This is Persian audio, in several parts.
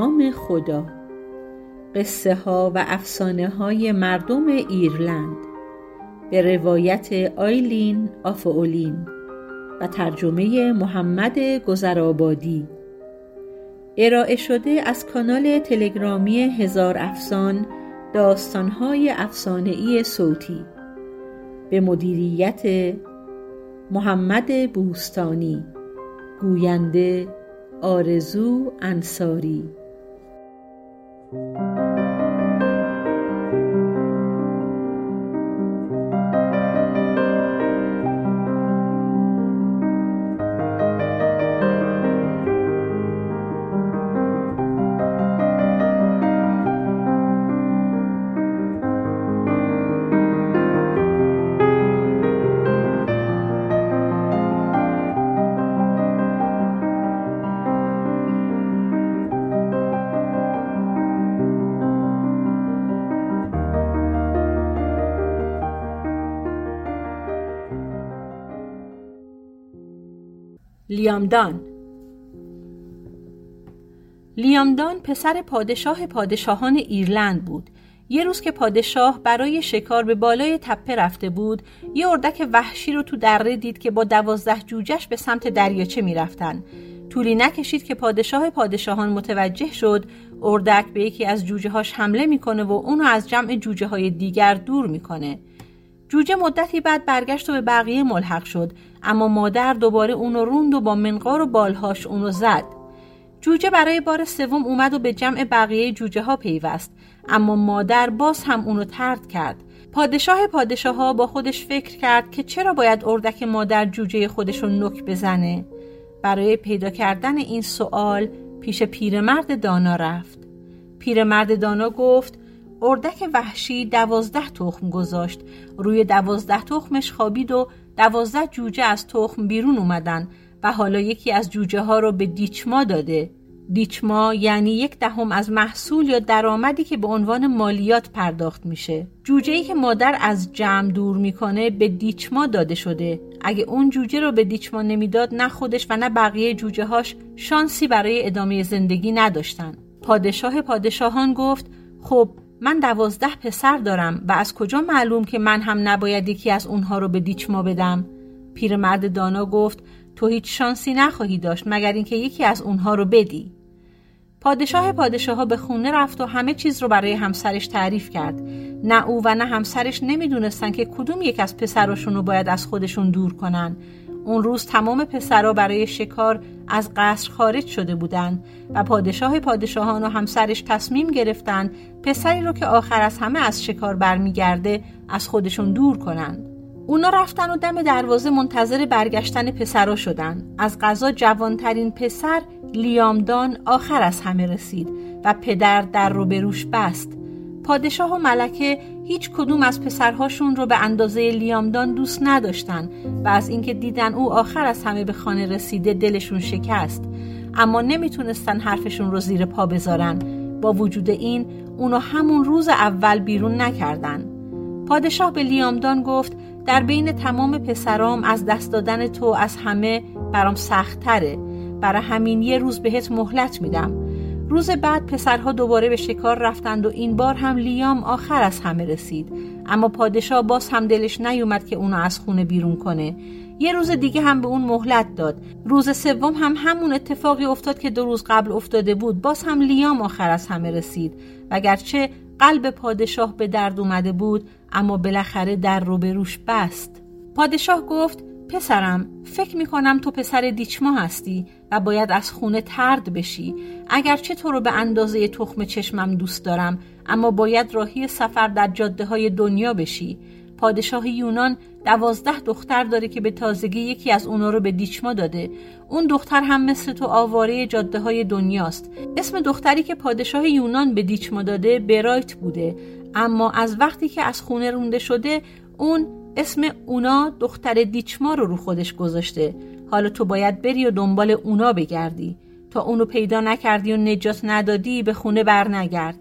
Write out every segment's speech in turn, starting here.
نام خدا. قصه ها و افسانه های مردم ایرلند. به روایت آیلین آفاولین و ترجمه محمد گذرآبادی. ارائه شده از کانال تلگرامی هزار افسان داستانهای افسانهای صوتی. به مدیریت محمد بوستانی. گوینده آرزو انصاری. Música لیامدان. لیامدان پسر پادشاه پادشاهان ایرلند بود. یه روز که پادشاه برای شکار به بالای تپه رفته بود یه اردک وحشی رو تو دره دید که با دوازده جوجش به سمت دریاچه می‌رفتن. طولی نکشید که پادشاه پادشاهان متوجه شد اردک به یکی از جوجه هاش حمله می‌کنه و اونو از جمع جوجه های دیگر دور می‌کنه. جوجه مدتی بعد برگشت و به بقیه ملحق شد. اما مادر دوباره اونو روند و با منقار و بالهاش اونو زد. جوجه برای بار سوم اومد و به جمع بقیه جوجه ها پیوست. اما مادر باز هم اونو ترد کرد. پادشاه پادشاه ها با خودش فکر کرد که چرا باید اردک مادر جوجه خودش رو نک بزنه. برای پیدا کردن این سوال پیش پیرمرد دانا رفت. پیرمرد دانا گفت اردک وحشی دوازده تخم گذاشت. روی دوازده تخمش خوابید و دوازده جوجه از تخم بیرون اومدن و حالا یکی از جوجه ها رو به دیچما داده. دیچما یعنی یک دهم از محصول یا درآمدی که به عنوان مالیات پرداخت میشه. جوجه ای که مادر از جمع دور می‌کنه به دیچما داده شده. اگه اون جوجه رو به دیچما نمی‌داد نه خودش و نه بقیه جوجه هاش شانسی برای ادامه زندگی نداشتن. پادشاه پادشاهان گفت خب من دوازده پسر دارم و از کجا معلوم که من هم نباید یکی از اونها رو به دیچما بدم؟ پیرمرد دانا گفت تو هیچ شانسی نخواهی داشت مگر اینکه یکی از اونها رو بدی. پادشاه پادشاه ها به خونه رفت و همه چیز رو برای همسرش تعریف کرد. نه او و نه همسرش نمی‌دونستن که کدوم یک از پسراشون رو باید از خودشون دور کنن. اون روز تمام پسرا برای شکار از قصر خارج شده بودند و پادشاه پادشاهان و همسرش تصمیم گرفتند پسری رو که آخر از همه از شکار برمیگرده از خودشون دور کنند. اونا رفتن و دم دروازه منتظر برگشتن پسرا شدن. از غذا جوانترین پسر لیامدان آخر از همه رسید و پدر در رو به روش بست. پادشاه و ملکه هیچ کدوم از پسرهاشون رو به اندازه لیامدان دوست نداشتن و از اینکه دیدن او آخر از همه به خانه رسیده دلشون شکست. اما نمی‌تونستن حرفشون رو زیر پا بذارن. با وجود این اونو همون روز اول بیرون نکردن. پادشاه به لیامدان گفت در بین تمام پسرام از دست دادن تو از همه برام سختتره. برای همین یه روز بهت مهلت میدم. روز بعد پسرها دوباره به شکار رفتند و این بار هم لیام آخر از همه رسید. اما پادشاه باز هم دلش نیومد که اونو از خونه بیرون کنه. یه روز دیگه هم به اون مهلت داد. روز سوم هم همون اتفاقی افتاد که دو روز قبل افتاده بود. باز هم لیام آخر از همه رسید. وگرچه قلب پادشاه به درد اومده بود اما بالاخره در رو به روش بست. پادشاه گفت پسرم فکر می کنم تو پسر دیچما هستی و باید از خونه ترد بشی. اگرچه تو رو به اندازه تخم چشمم دوست دارم اما باید راهی سفر در جاده های دنیا بشی. پادشاه یونان دوازده دختر داره که به تازگی یکی از اونا رو به دیچما داده. اون دختر هم مثل تو آواره جاده های دنیاست. اسم دختری که پادشاه یونان به دیچما داده برایت بوده. اما از وقتی که از خونه رونده شده اون اسم اونا دختر دیچما رو رو خودش گذاشته. حالا تو باید بری و دنبال اونا بگردی. تا اونو پیدا نکردی و نجات ندادی به خونه بر نگرد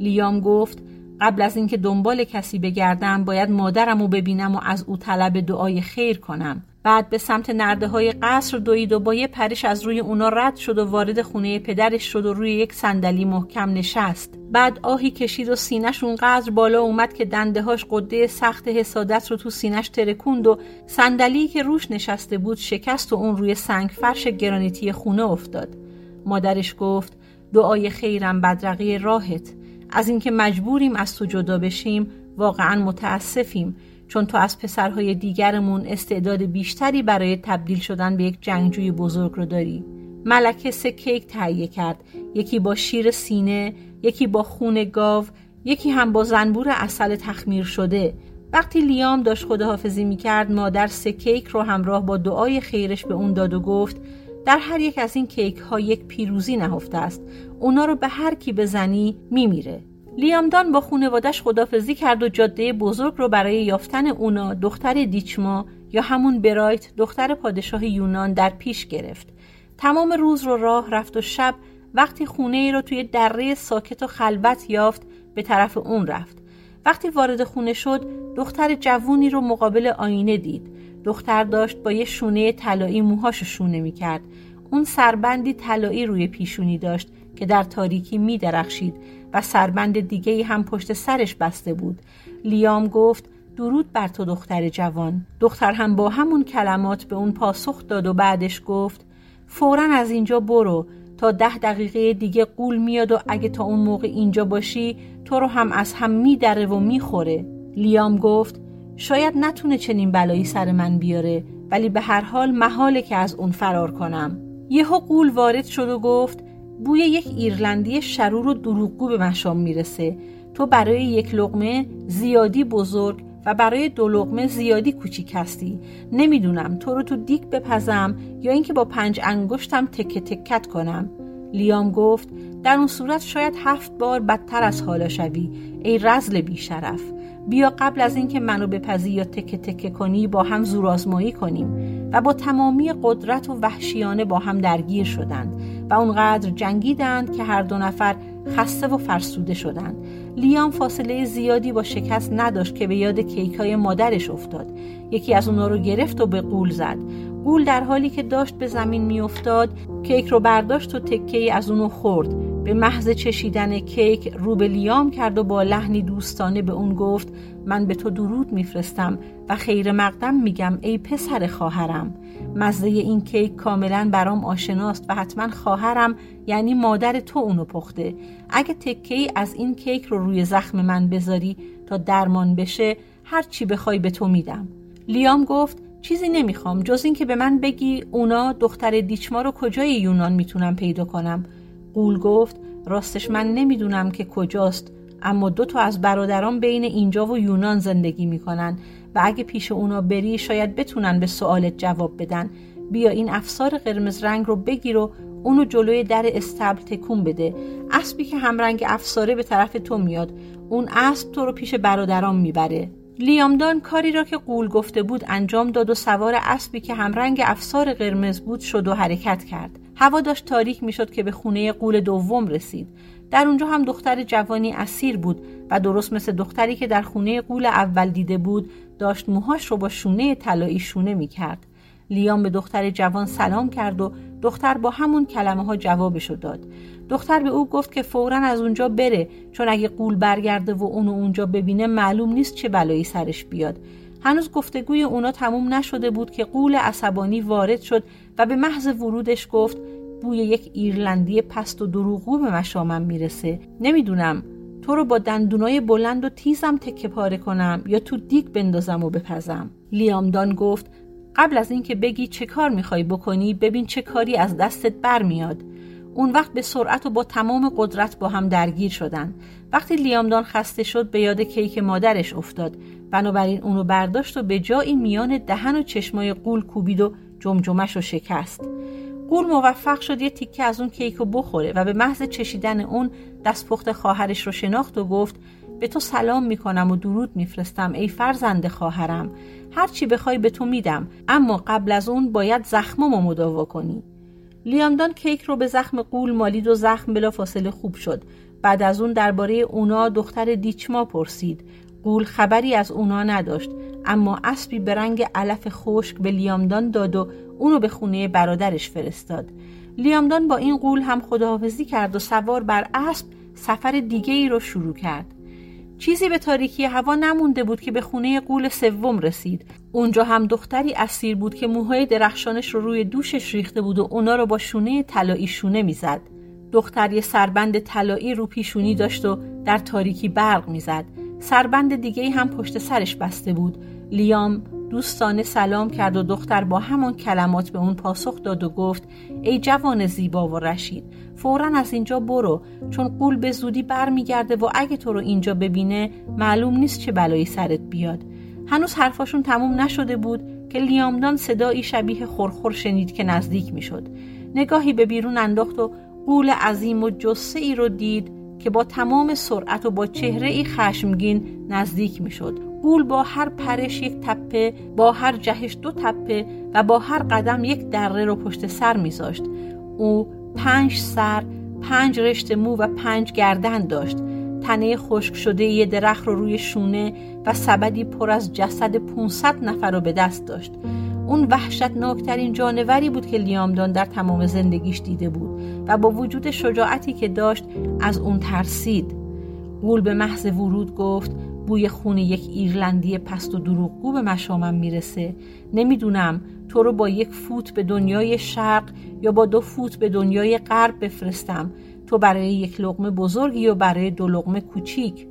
لیام گفت قبل از اینکه دنبال کسی بگردم باید مادرم رو ببینم و از او طلب دعای خیر کنم. بعد به سمت نرده های قصر دوید و با یه پرش از روی اونا رد شد و وارد خونه پدرش شد و روی یک صندلی محکم نشست. بعد آهی کشید و سینش اونقدر بالا اومد که دنده هاش قده سخت حسادت رو تو سینش ترکوند و صندلی که روش نشسته بود شکست و اون روی سنگ فرش گرانیتی خونه افتاد. مادرش گفت دعای خیرم بدرقی راهت. از اینکه مجبوریم از تو جدا بشیم واقعا متاسفیم. چون تو از پسرهای دیگرمون استعداد بیشتری برای تبدیل شدن به یک جنگجوی بزرگ رو داری. ملکه سه کیک تهیه کرد. یکی با شیر سینه یکی با خون گاو یکی هم با زنبور اصل تخمیر شده. وقتی لیام داشت خداحافظی می‌کرد مادر سه کیک رو همراه با دعای خیرش به اون داد و گفت در هر یک از این کیک ها یک پیروزی نهفته است. اونا رو به هر کی بزنی میمیره. لیامدان با خونوادش خدافزی کرد و جاده بزرگ رو برای یافتن اونا دختر دیچما یا همون برایت دختر پادشاه یونان در پیش گرفت. تمام روز رو راه رفت و شب وقتی خونه ای رو توی دره ساکت و خلوت یافت به طرف اون رفت. وقتی وارد خونه شد دختر جوونی رو مقابل آینه دید. دختر داشت با یه شونه طلایی موهاشو شونه می‌کرد. اون سربندی طلایی روی پیشونی داشت که در تاریکی می درخشید و سربند دیگه هم پشت سرش بسته بود. لیام گفت درود بر تو دختر جوان. دختر هم با همون کلمات به اون پاسخ داد و بعدش گفت فورا از اینجا برو تا ده دقیقه دیگه قول میاد و اگه تا اون موقع اینجا باشی تو رو هم از هم میدره و می‌خوره. لیام گفت شاید نتونه چنین بلایی سر من بیاره ولی به هر حال محاله که از اون فرار کنم. یهو قول وارد شد و گفت بوی یک ایرلندی شرور و دروغگو به مشام می‌رسه. تو برای یک لغمه زیادی بزرگ و برای دو لغمه زیادی کوچیک هستی. نمی‌دونم تو رو تو دیک بپزم یا اینکه با پنج انگشتم تکه تکت کنم. لیام گفت در اون صورت شاید هفت بار بدتر از حالا شوی. ای رزل بیشرف. بیا قبل از اینکه منو بپزی یا تکه تکه کنی با هم زورآزمایی کنیم. و با تمامی قدرت و وحشیانه با هم درگیر شدند. و اونقدر جنگیدند که هر دو نفر خسته و فرسوده شدند. لیام فاصله زیادی با شکست نداشت که به یاد کیک های مادرش افتاد. یکی از اونا رو گرفت و به قول زد. قول در حالی که داشت به زمین میافتاد کیک رو برداشت و تکه از اونو خورد. به محض چشیدن کیک رو به لیام کرد و با لحنی دوستانه به اون گفت من به تو درود میفرستم و خیر مقدم میگم ای پسر خواهرم. مزه این کیک کاملا برام آشناست و حتما خواهرم یعنی مادر تو اونو پخته. اگه تکه ای از این کیک رو روی زخم من بذاری تا درمان بشه هر چی بخوای به تو میدم. لیام گفت چیزی نمی‌خوام. جز اینکه به من بگی اونا دختر دیچما رو کجای یونان می‌تونم پیدا کنم؟ قول گفت راستش من نمی‌دونم که کجاست اما دو تا از برادران بین اینجا و یونان زندگی می‌کنن و اگه پیش اونا بری شاید بتونن به سوالت جواب بدن. بیا این افسار قرمز رنگ رو بگیر و اونو جلوی در استبل تکون بده. اسبی که همرنگ افساره به طرف تو میاد اون اسب تو رو پیش برادران می‌بره. لیامدان کاری را که قول گفته بود انجام داد و سوار اسبی که همرنگ افسار قرمز بود شد و حرکت کرد. هوا داشت تاریک می‌شد که به خونه قول دوم رسید. در اونجا هم دختر جوانی اسیر بود و درست مثل دختری که در خونه قول اول دیده بود داشت موهاش رو با شونه طلایی شونه می‌کرد. لیام به دختر جوان سلام کرد و دختر با همون کلمه ها جوابشو داد. دختر به او گفت که فورا از اونجا بره چون اگه قول برگرده و اونو اونجا ببینه معلوم نیست چه بلایی سرش بیاد. هنوز گفتگوی اونا تموم نشده بود که قول عصبانی وارد شد و به محض ورودش گفت بوی یک ایرلندی پست و دروغو به مشامم می‌رسه. نمی‌دونم تو رو با دندونای بلند و تیزم تکه پاره کنم یا تو دیگ بندازم و بپزم. لیامدان گفت قبل از اینکه بگی چه کار می‌خوای بکنی ببین چه کاری از دستت برمیاد. اون وقت به سرعت و با تمام قدرت با هم درگیر شدن. وقتی لیامدان خسته شد به یاد کیک مادرش افتاد. بنابراین اونو برداشت و به جایی میان دهن و چشمای قول کوبید و جمجمش رو شکست. قول موفق شد یه تیکه از اون کیک رو بخوره و به محض چشیدن اون دستپخت خواهرش رو شناخت و گفت به تو سلام می‌کنم و درود میفرستم ای فرزند خواهرم. هر چی بخوای به تو میدم اما قبل از اون باید زخممو مداوا کنی. لیامدان کیک رو به زخم قول مالید و زخم بلا فاصله خوب شد. بعد از اون درباره اونا دختر دیچما پرسید. قول خبری از اونا نداشت اما اسبی به رنگ علف خشک به لیامدان داد و اونو به خونه برادرش فرستاد. لیامدان با این قول هم خداحافظی کرد و سوار بر اسب سفر دیگه ای رو شروع کرد. چیزی به تاریکی هوا نمونده بود که به خونه قول سوم رسید. اونجا هم دختری اسیر بود که موهای درخشانش رو روی دوشش ریخته بود و اونا رو با شونه طلایی شونه می‌زد. دختر یه سربند طلایی رو پیشونی داشت و در تاریکی برق می‌زد. سربند دیگه هم پشت سرش بسته بود. لیام دوستانه سلام کرد و دختر با همان کلمات به اون پاسخ داد و گفت ای جوان زیبا و رشید فورا از اینجا برو چون قول به زودی برمیگرده و اگه تو رو اینجا ببینه معلوم نیست چه بلایی سرت بیاد. هنوز حرفاشون تموم نشده بود که لیامدان صدایی شبیه خورخور شنید که نزدیک می‌شد. نگاهی به بیرون انداخت و قول عظیم و جسه ای رو دید که با تمام سرعت و با چهره ای خشمگین نزدیک می‌شد. قول با هر پرش یک تپه با هر جهش دو تپه و با هر قدم یک دره رو پشت سر میذاشت. او پنج سر پنج رشت مو و پنج گردن داشت. تنه خشک شده یه درخت رو روی شونه و سبدی پر از جسد 500 نفر رو به دست داشت. اون وحشتناکترین جانوری بود که لیامدان در تمام زندگیش دیده بود و با وجود شجاعتی که داشت از اون ترسید. گول به محض ورود گفت بوی خون یک ایرلندی پست و دروغگو به مشامم می‌رسه. نمی‌دونم تو رو با یک فوت به دنیای شرق یا با دو فوت به دنیای غرب بفرستم. تو برای یک لغمه بزرگی و برای دو لغمه کوچیک؟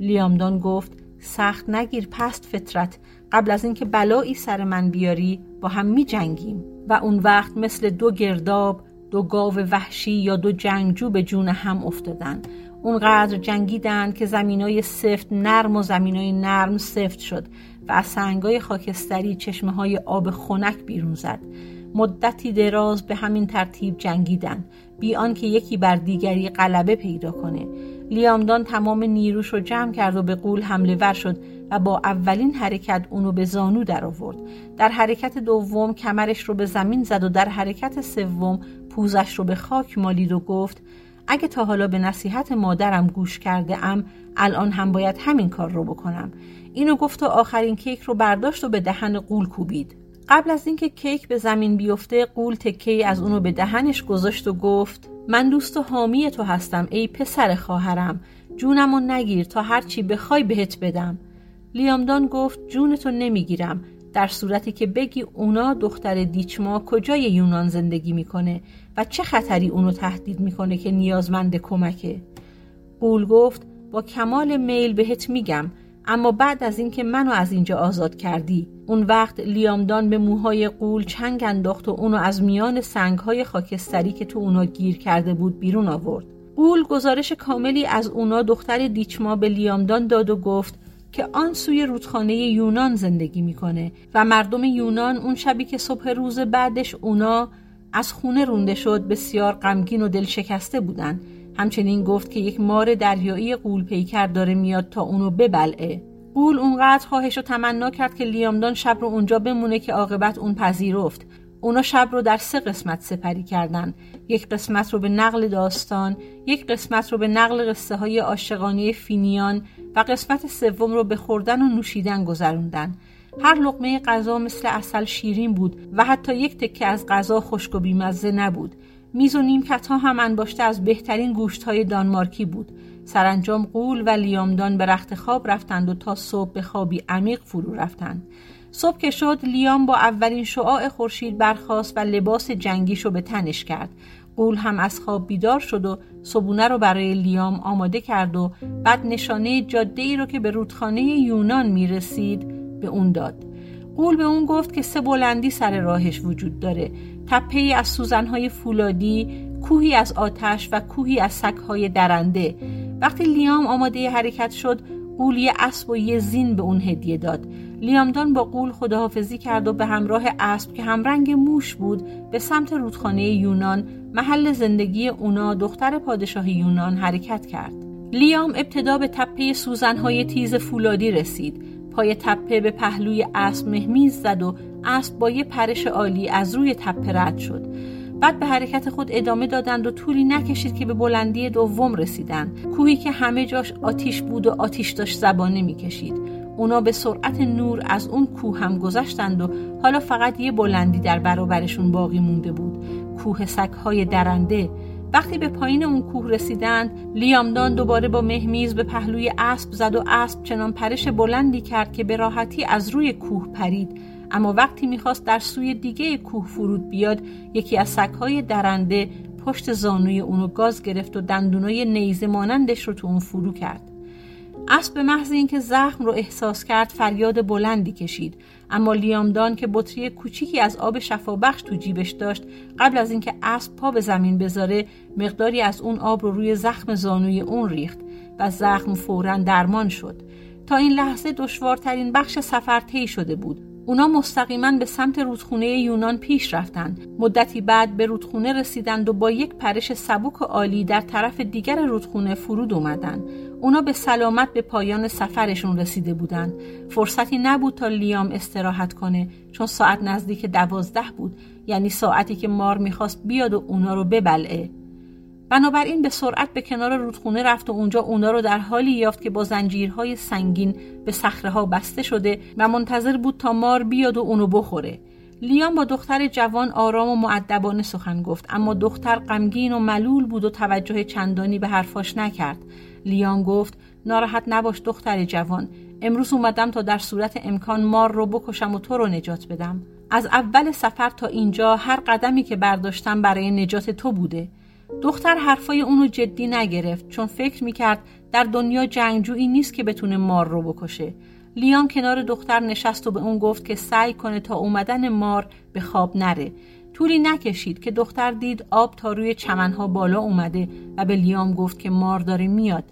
لیامدان گفت سخت نگیر پست فطرت. قبل از اینکه بلایی سر من بیاری با هم می جنگیم و اون وقت مثل دو گرداب دو گاو وحشی یا دو جنگجو به جون هم افتادن. اونقدر جنگیدن که زمینای سفت نرم و زمینای نرم سفت شد و از سنگای خاکستری چشمه های آب خنک بیرون زد. مدتی دراز به همین ترتیب جنگیدن. بی آنکه یکی بر دیگری غلبه پیدا کنه. لیامدان تمام نیروش رو جمع کرد و به قول حمله ور شد. با اولین حرکت اونو به زانو در آورد در حرکت دوم کمرش رو به زمین زد و در حرکت سوم پوزش رو به خاک مالید و گفت اگه تا حالا به نصیحت مادرم گوش کرده ام الان هم باید همین کار رو بکنم. اینو گفت و آخرین کیک رو برداشت و به دهن قول کوبید. قبل از اینکه کیک به زمین بیفته قول تکه از اونو به دهنش گذاشت و گفت من دوست و حامی تو هستم ای پسر خواهرم. جونمو نگیر تا هرچی بخوای بهت بدم. لیامدان گفت جونتو نمی‌گیرم. در صورتی که بگی اونا دختر دیچما کجای یونان زندگی می‌کنه و چه خطری اونو تهدید می‌کنه که نیازمند کمکه. قول گفت با کمال میل بهت میگم اما بعد از اینکه منو از اینجا آزاد کردی. اون وقت لیامدان به موهای قول چنگ انداخت و اونو از میان سنگهای خاکستری که تو اونا گیر کرده بود بیرون آورد. قول گزارش کاملی از اونا دختر دیچما به لیامدان داد و گفت که آن سوی رودخانه یونان زندگی می‌کنه و مردم یونان اون شبی که صبح روز بعدش اونا از خونه رونده شد بسیار غمگین و دل شکسته بودن. همچنین گفت که یک مار دریایی قول پیکر داره میاد تا اونو ببلعه. قول اونقدر خواهش و تمنا کرد که لیامدان شب رو اونجا بمونه که عاقبت اون پذیرفت. اونا شب رو در سه قسمت سپری کردن. یک قسمت رو به نقل داستان یک قسمت رو به نقل قصه های عاشقانه فینیان و قسمت سوم رو به خوردن و نوشیدن گذروندن. هر لقمه غذا مثل اصل شیرین بود و حتی یک تکه از غذا خشک و بیمزه نبود. میز و نیمکت ها هم انباشته از بهترین گوشت های دانمارکی بود. سرانجام قول و لیامدان به رخت خواب رفتند و تا صبح به خوابی عمیق فرو رفتند. صبح که شد لیام با اولین شعاع خورشید برخاست و لباس جنگیشو به تنش کرد. قول هم از خواب بیدار شد و صبونه رو برای لیام آماده کرد و بعد نشانه جاده ای رو که به رودخانه یونان می رسید به اون داد. قول به اون گفت که سه بلندی سر راهش وجود داره. تپه از سوزنهای فولادی کوهی از آتش و کوهی از سگهای درنده. وقتی لیام آماده حرکت شد قول یه اسب و یه زین به اون هدیه داد. لیامدان با قول خداحافظی کرد و به همراه اسب که همرنگ موش بود به سمت رودخانه یونان محل زندگی اونا دختر پادشاه یونان حرکت کرد. لیام ابتدا به تپه سوزنهای تیز فولادی رسید. پای تپه به پهلوی اسب مهمیز زد و اسب با یه پرش عالی از روی تپه رد شد. بعد به حرکت خود ادامه دادند و طولی نکشید که به بلندی دوم رسیدند. کوهی که همه جاش آتیش بود و آتیش داشت زبانه می‌کشید. اونا به سرعت نور از اون کوه هم گذشتند و حالا فقط یه بلندی در برابرشون باقی مونده بود. کوه سگهای درنده. وقتی به پایین اون کوه رسیدند لیامدان دوباره با مهمیز به پهلوی اسب زد و اسب چنان پرش بلندی کرد که به راحتی از روی کوه پرید. اما وقتی می‌خواست در سوی دیگه کوه فرود بیاد یکی از سگهای درنده پشت زانوی اونو گاز گرفت و دندونای نیزه مانندش رو تو اون فرو کرد. اسب به محض اینکه زخم رو احساس کرد فریاد بلندی کشید. اما لیامدان که بطری کوچیکی از آب شفابخش تو جیبش داشت قبل از اینکه اسب پا به زمین بذاره مقداری از اون آب رو روی زخم زانوی اون ریخت و زخم فورا درمان شد تا این لحظه دشوارترین بخش سفر طی شده بود اونا مستقیما به سمت رودخونه یونان پیش رفتند. مدتی بعد به رودخونه رسیدند و با یک پرش سبک و عالی در طرف دیگر رودخونه فرود اومدند. اونا به سلامت به پایان سفرشون رسیده بودند. فرصتی نبود تا لیام استراحت کنه چون ساعت نزدیک دوازده بود یعنی ساعتی که مار می‌خواست بیاد و اونا رو ببلعه. بنابراین به سرعت به کنار رودخونه رفت و اونجا اونا رو در حالی یافت که با زنجیرهای سنگین به صخره ها بسته شده و منتظر بود تا مار بیاد و اونو بخوره. لیام با دختر جوان آرام و معدبانه سخن گفت اما دختر غمگین و ملول بود و توجه چندانی به حرفاش نکرد. لیام گفت ناراحت نباش دختر جوان امروز اومدم تا در صورت امکان مار رو بکشم و تو رو نجات بدم. از اول سفر تا اینجا هر قدمی که برداشتم برای نجات تو بوده. دختر حرفای اونو جدی نگرفت چون فکر می‌کرد در دنیا جنگجویی نیست که بتونه مار رو بکشه لیام کنار دختر نشست و به اون گفت که سعی کنه تا اومدن مار به خواب نره طولی نکشید که دختر دید آب تا روی چمنها بالا اومده و به لیام گفت که مار داره میاد.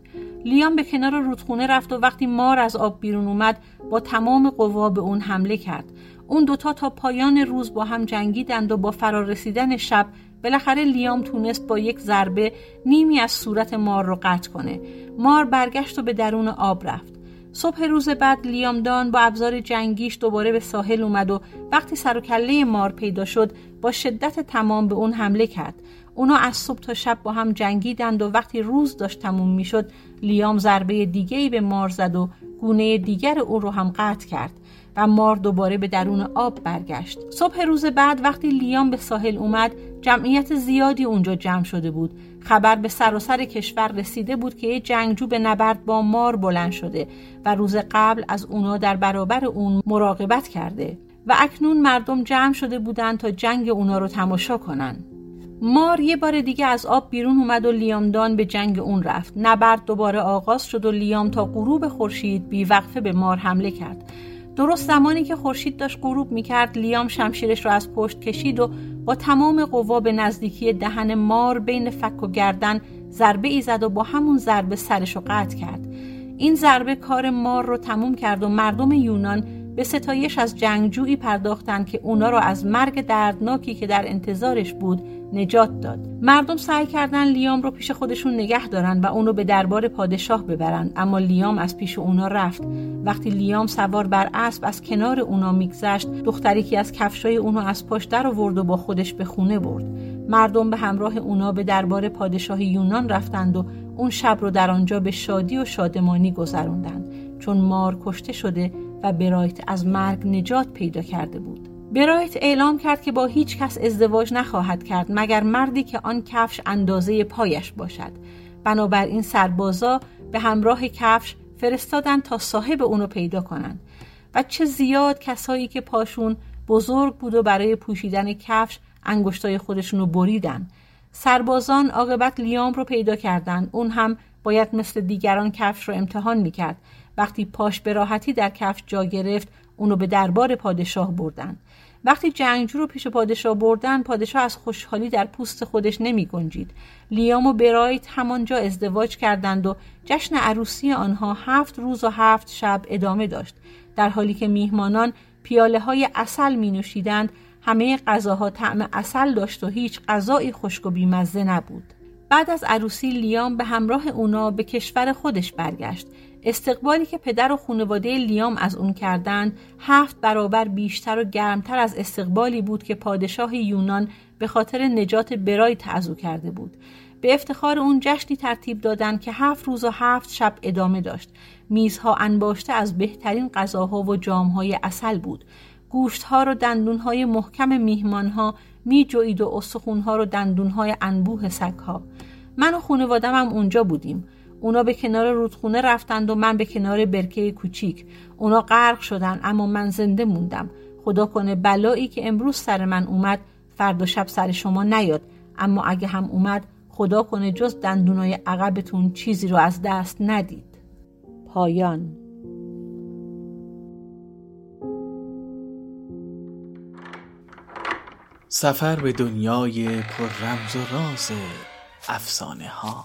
لیام به کنار رودخونه رفت و وقتی مار از آب بیرون اومد با تمام قوا به اون حمله کرد. اون دوتا تا پایان روز با هم جنگیدند و با فرار رسیدن شب بالاخره لیام تونست با یک ضربه نیمی از صورت مار رو قطع کنه. مار برگشت و به درون آب رفت. صبح روز بعد لیام دان با ابزار جنگیش دوباره به ساحل اومد و وقتی سر و کله مار پیدا شد با شدت تمام به اون حمله کرد. اونا از صبح تا شب با هم جنگیدند و وقتی روز داشت تموم می‌شد لیام ضربه دیگه به مار زد و گونه دیگر او رو هم قطع کرد و مار دوباره به درون آب برگشت. صبح روز بعد وقتی لیام به ساحل اومد جمعیت زیادی اونجا جمع شده بود. خبر به سراسر سر کشور رسیده بود که یه جنگجو به نبرد با مار بلند شده و روز قبل از اونا در برابر اون مراقبت کرده و اکنون مردم جمع شده بودند تا جنگ اونا رو تماشا کنن. مار یه بار دیگه از آب بیرون اومد و لیامدان به جنگ اون رفت. نبرد دوباره آغاز شد و لیام تا غروب خورشید بیوقفه به مار حمله کرد. درست زمانی که خورشید داشت غروب می‌کرد لیام شمشیرش را از پشت کشید و با تمام قوا به نزدیکی دهن مار بین فک و گردن ضربه ای زد و با همون ضربه سرش رو قطع کرد. این ضربه کار مار رو تموم کرد و مردم یونان به ستایش از جنگجویی پرداختند که اونا را از مرگ دردناکی که در انتظارش بود نجات داد. مردم سعی کردن لیام رو پیش خودشون نگه دارن و اونو به دربار پادشاه ببرن. اما لیام از پیش اونا رفت. وقتی لیام سوار بر اسب از کنار اونا میگذشت دختری که از کفشای اونو از پشت در آورد و با خودش به خونه برد. مردم به همراه اونا به دربار پادشاه یونان رفتند و اون شب رو در آنجا به شادی و شادمانی گذروندند. چون مار کشته شده و برایت از مرگ نجات پیدا کرده بود. برایت اعلام کرد که با هیچ کس ازدواج نخواهد کرد مگر مردی که آن کفش اندازه پایش باشد. بنابراین سربازا به همراه کفش فرستادن تا صاحب اونو پیدا کنند. و چه زیاد کسایی که پاشون بزرگ بود و برای پوشیدن کفش انگشتای خودشونو بریدن. سربازان عاقبت لیام رو پیدا کردند. اون هم باید مثل دیگران کفش رو امتحان می‌کرد. وقتی پاش به راحتی در کفش جا گرفت اونو به دربار پادشاه بردن. وقتی جنگجو رو پیش پادشاه بردن پادشاه از خوشحالی در پوست خودش نمی گنجید. لیام و برایت همانجا ازدواج کردند و جشن عروسی آنها هفت روز و هفت شب ادامه داشت. در حالی که میهمانان پیاله های اصل می نوشیدند همه غذاها طعم اصل داشت و هیچ غذایی خشک و بیمزه نبود. بعد از عروسی لیام به همراه اونا به کشور خودش برگشت. استقبالی که پدر و خانواده لیام از اون کردند هفت برابر بیشتر و گرمتر از استقبالی بود که پادشاه یونان به خاطر نجات برای تعذو کرده بود. به افتخار اون جشنی ترتیب دادن که هفت روز و هفت شب ادامه داشت. میزها انباشته از بهترین غذاها و جامهای اصل بود. گوشتها رو دندونهای محکم میهمانها می جوید و استخونها رو دندونهای انبوه سگها. من و خانوادم هم اونجا بودیم. اونا به کنار رودخونه رفتند و من به کنار برکه کوچیک. اونا غرق شدن اما من زنده موندم. خدا کنه بلایی که امروز سر من اومد فردا شب سر شما نیاد. اما اگه هم اومد خدا کنه جز دندونای عقبتون چیزی رو از دست ندید. پایان. سفر به دنیای پر رمز و راز افسانه ها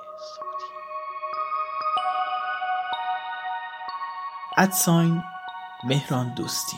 ادساین مهران دوستی.